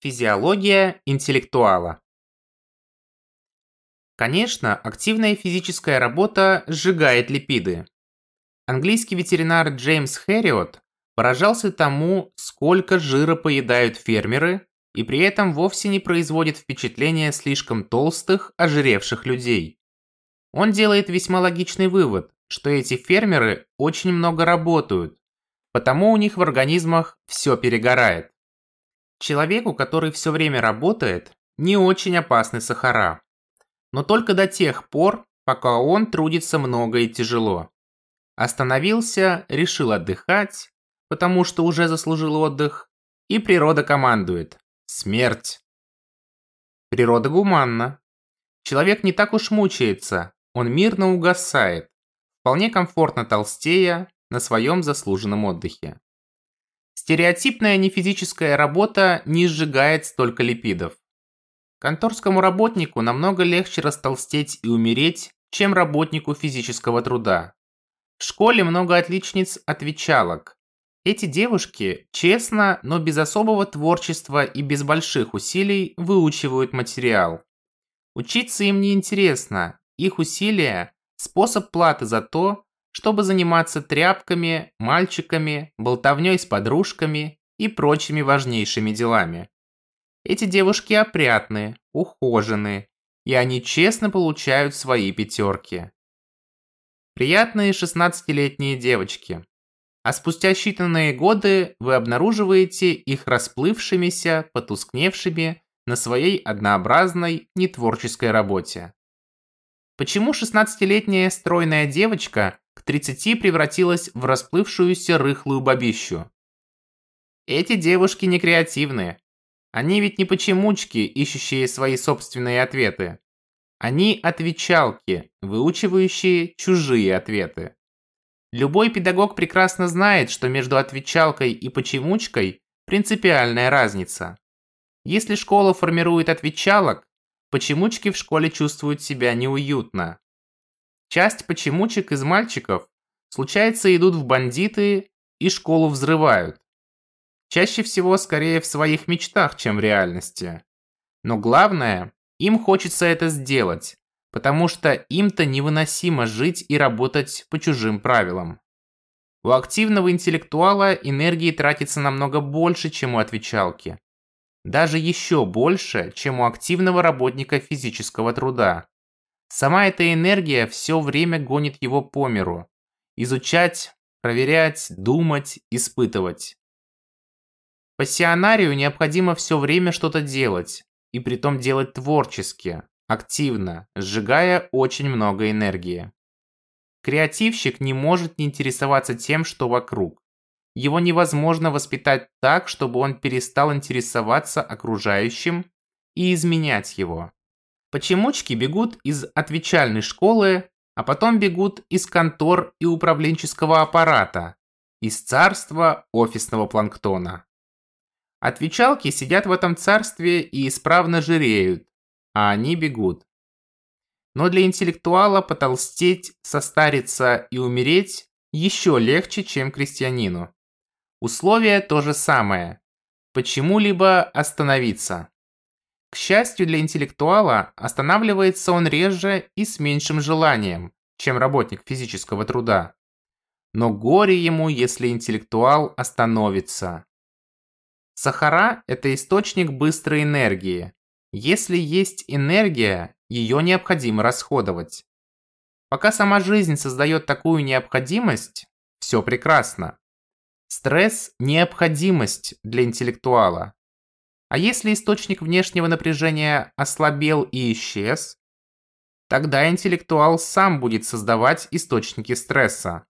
Физиология интеллектуала. Конечно, активная физическая работа сжигает липиды. Английский ветеринар Джеймс Хэриот поражался тому, сколько жира поедают фермеры, и при этом вовсе не производит впечатления слишком толстых, ожиревших людей. Он делает весьма логичный вывод, что эти фермеры очень много работают, потому у них в организмах все перегорает. Человеку, который все время работает, не очень опасны сахара. Но только до тех пор, пока он трудится много и тяжело. Остановился, решил отдыхать, потому что уже заслужил отдых, и природа командует. Смерть. Природа гуманна. Человек не так уж мучается, он мирно угасает, вполне комфортно толстея на своем заслуженном отдыхе. Стереотипная нефизическая работа не сжигает столько липидов. Конторскому работнику намного легче растолстеть и умереть, чем работнику физического труда. В школе много отличниц-отвечалок. Эти девушки честно, но без особого творчества и без больших усилий выучивают материал. Учиться им не интересно, их усилия – способ платы за то, чтобы заниматься тряпками, мальчиками, болтовней с подружками и прочими важнейшими делами. Эти девушки опрятные, ухоженные, и они честно получают свои пятерки. Приятные 16-летние девочки. А спустя считанные годы вы обнаруживаете их расплывшимися, потускневшими на своей однообразной, нетворческой работе. Почему 16-летняя стройная девочка 30 превратилась в расплывшуюся рыхлую бабищу. Эти девушки не креативные. Они ведь не почемучки, ищущие свои собственные ответы. Они отвечалки, выучивающие чужие ответы. Любой педагог прекрасно знает, что между отвечалкой и почемучкой принципиальная разница. Если школа формирует отвечалок, почемучки в школе чувствуют себя неуютно. Часть почемучек из мальчиков, случается, идут в бандиты и школу взрывают. Чаще всего скорее в своих мечтах, чем в реальности. Но главное, им хочется это сделать, потому что им-то невыносимо жить и работать по чужим правилам. У активного интеллектуала энергии тратится намного больше, чем у отвечалки. Даже еще больше, чем у активного работника физического труда. Сама эта энергия все время гонит его по миру. Изучать, проверять, думать, испытывать. Пассионарию необходимо все время что-то делать, и притом делать творчески, активно, сжигая очень много энергии. Креативщик не может не интересоваться тем, что вокруг. Его невозможно воспитать так, чтобы он перестал интересоваться окружающим и изменять его. Почемучки бегут из отвечальной школы, а потом бегут из контор и управленческого аппарата, из царства офисного планктона. Отвечалки сидят в этом царстве и исправно жиреют, а они бегут. Но для интеллектуала потолстеть, состариться и умереть еще легче, чем крестьянину. Условие то же самое. Почему-либо остановиться. К счастью для интеллектуала, останавливается он реже и с меньшим желанием, чем работник физического труда. Но горе ему, если интеллектуал остановится. Сахара – это источник быстрой энергии. Если есть энергия, ее необходимо расходовать. Пока сама жизнь создает такую необходимость, все прекрасно. Стресс – необходимость для интеллектуала. А если источник внешнего напряжения ослабел и исчез, тогда интеллектуал сам будет создавать источники стресса.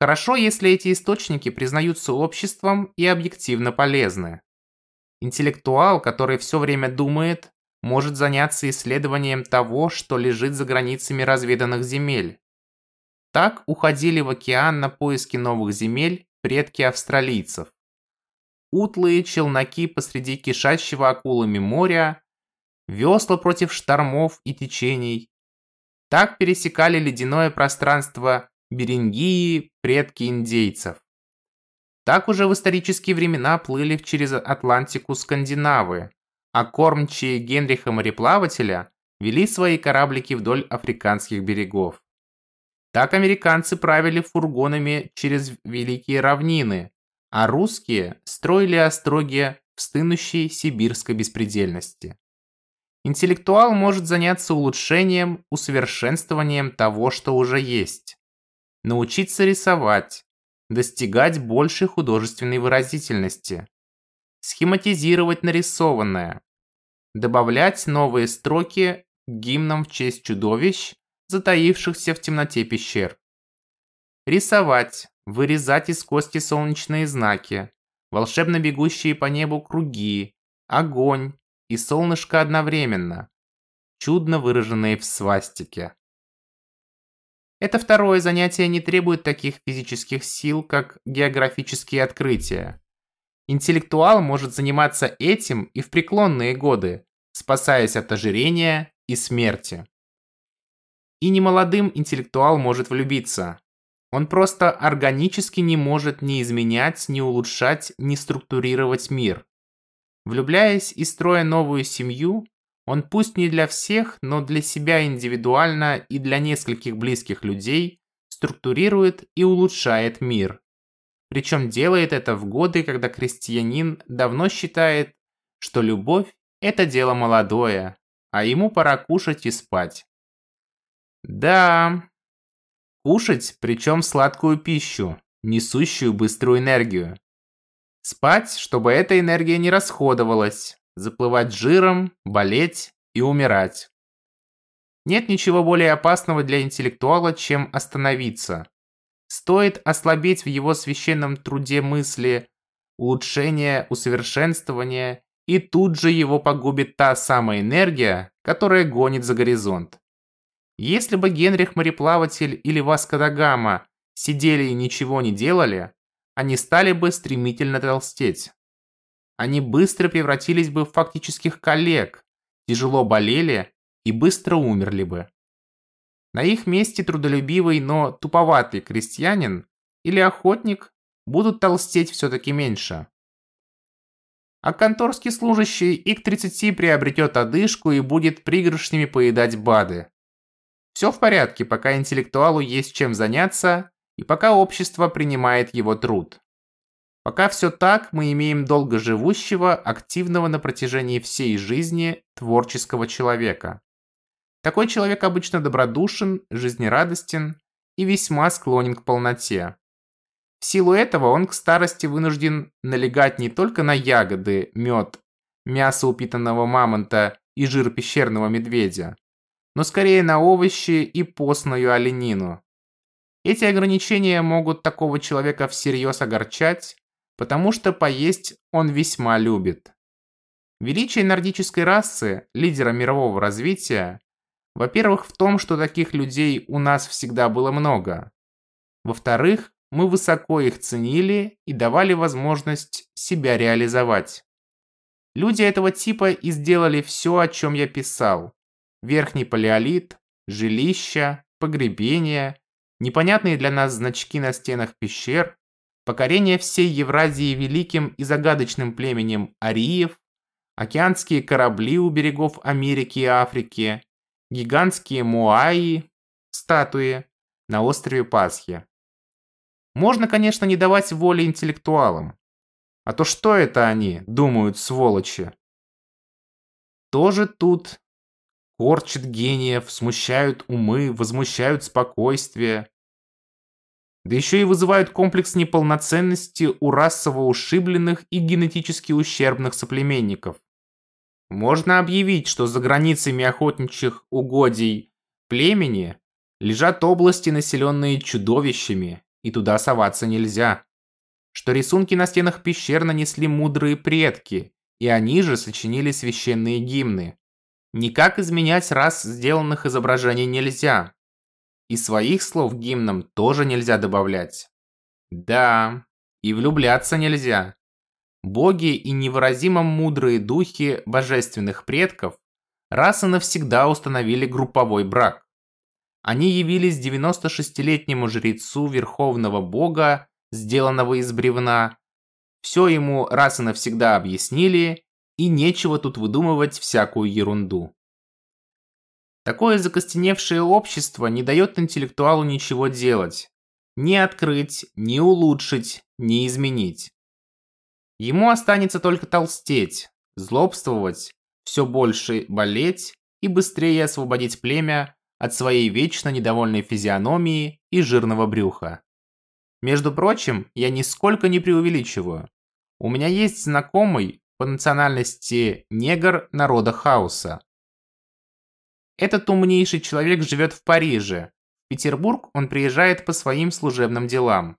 Хорошо, если эти источники признаются обществом и объективно полезны. Интеллектуал, который все время думает, может заняться исследованием того, что лежит за границами разведанных земель. Так уходили в океан на поиски новых земель предки австралийцев утлые челноки посреди кишащего акулами моря, весла против штормов и течений. Так пересекали ледяное пространство Берингии предки индейцев. Так уже в исторические времена плыли через Атлантику скандинавы, а кормчие Генриха мореплавателя вели свои кораблики вдоль африканских берегов. Так американцы правили фургонами через великие равнины, а русские строили остроги в стынущей сибирской беспредельности. Интеллектуал может заняться улучшением, усовершенствованием того, что уже есть. Научиться рисовать, достигать большей художественной выразительности, схематизировать нарисованное, добавлять новые строки к гимнам в честь чудовищ, затаившихся в темноте пещер. Рисовать, вырезать из кости солнечные знаки, волшебно бегущие по небу круги, огонь и солнышко одновременно, чудно выраженные в свастике. Это второе занятие не требует таких физических сил, как географические открытия. Интеллектуал может заниматься этим и в преклонные годы, спасаясь от ожирения и смерти. И немолодым интеллектуал может влюбиться. Он просто органически не может ни изменять, ни улучшать, ни структурировать мир. Влюбляясь и строя новую семью, он пусть не для всех, но для себя индивидуально и для нескольких близких людей структурирует и улучшает мир. Причем делает это в годы, когда крестьянин давно считает, что любовь – это дело молодое, а ему пора кушать и спать. Да, кушать, причем сладкую пищу, несущую быструю энергию. Спать, чтобы эта энергия не расходовалась, заплывать жиром, болеть и умирать. Нет ничего более опасного для интеллектуала, чем остановиться. Стоит ослабеть в его священном труде мысли, улучшение, усовершенствование, и тут же его погубит та самая энергия, которая гонит за горизонт. Если бы Генрих Мореплаватель или Васко да Гама сидели и ничего не делали, они стали бы стремительно толстеть. Они быстро превратились бы в фактических коллег, тяжело болели и быстро умерли бы. На их месте трудолюбивый, но туповатый крестьянин или охотник будут толстеть все-таки меньше. А конторский служащий и к 30 приобретет одышку и будет пригоршнями поедать БАДы. Все в порядке, пока интеллектуалу есть чем заняться и пока общество принимает его труд. Пока все так, мы имеем долгоживущего, активного на протяжении всей жизни творческого человека. Такой человек обычно добродушен, жизнерадостен и весьма склонен к полноте. В силу этого он к старости вынужден налегать не только на ягоды, мед, мясо упитанного мамонта и жир пещерного медведя, но скорее на овощи и постную оленину. Эти ограничения могут такого человека всерьез огорчать, потому что поесть он весьма любит. Величие нордической расы, лидера мирового развития, во-первых, в том, что таких людей у нас всегда было много. Во-вторых, мы высоко их ценили и давали возможность себя реализовать. Люди этого типа и сделали все, о чем я писал. Верхний палеолит, жилища, погребения, непонятные для нас значки на стенах пещер, покорение всей Евразии великим и загадочным племенем ариев, океанские корабли у берегов Америки и Африки, гигантские муаи, статуи на острове Пасхи. Можно, конечно, не давать воли интеллектуалам. А то что это они, думают сволочи? Тоже тут корчат гениев, смущают умы, возмущают спокойствие. Да еще и вызывают комплекс неполноценности у расово ушибленных и генетически ущербных соплеменников. Можно объявить, что за границами охотничьих угодий племени лежат области, населенные чудовищами, и туда соваться нельзя. Что рисунки на стенах пещер нанесли мудрые предки, и они же сочинили священные гимны. Никак изменять раз сделанных изображений нельзя. И своих слов гимнам тоже нельзя добавлять. Да, и влюбляться нельзя. Боги и невыразимо мудрые духи божественных предков раз и навсегда установили групповой брак. Они явились 96-летнему жрецу верховного бога, сделанного из бревна, все ему раз и навсегда объяснили, и нечего тут выдумывать всякую ерунду. Такое закостеневшее общество не дает интеллектуалу ничего делать. Ни открыть, ни улучшить, ни изменить. Ему останется только толстеть, злобствовать, все больше болеть и быстрее освободить племя от своей вечно недовольной физиономии и жирного брюха. Между прочим, я нисколько не преувеличиваю. У меня есть знакомый по национальности негр народа хаоса. Этот умнейший человек живет в Париже. В Петербург он приезжает по своим служебным делам.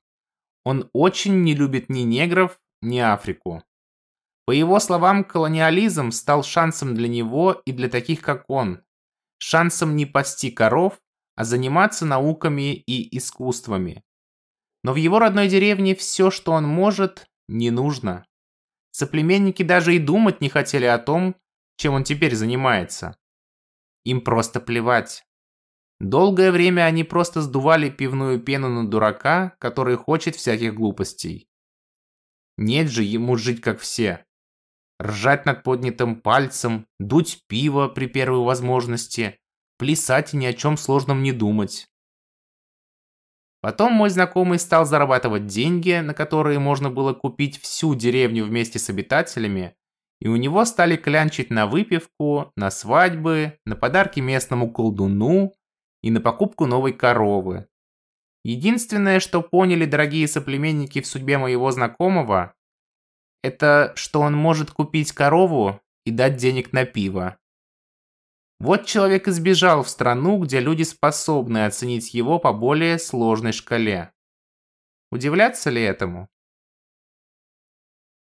Он очень не любит ни негров, ни Африку. По его словам, колониализм стал шансом для него и для таких, как он. Шансом не пасти коров, а заниматься науками и искусствами. Но в его родной деревне все, что он может, не нужно. Соплеменники даже и думать не хотели о том, чем он теперь занимается. Им просто плевать. Долгое время они просто сдували пивную пену на дурака, который хочет всяких глупостей. Нет же ему жить как все. Ржать над поднятым пальцем, дуть пиво при первой возможности, плясать и ни о чем сложном не думать. Потом мой знакомый стал зарабатывать деньги, на которые можно было купить всю деревню вместе с обитателями, и у него стали клянчить на выпивку, на свадьбы, на подарки местному колдуну и на покупку новой коровы. Единственное, что поняли дорогие соплеменники в судьбе моего знакомого, это что он может купить корову и дать денег на пиво. Вот человек избежал в страну, где люди способны оценить его по более сложной шкале. Удивляться ли этому?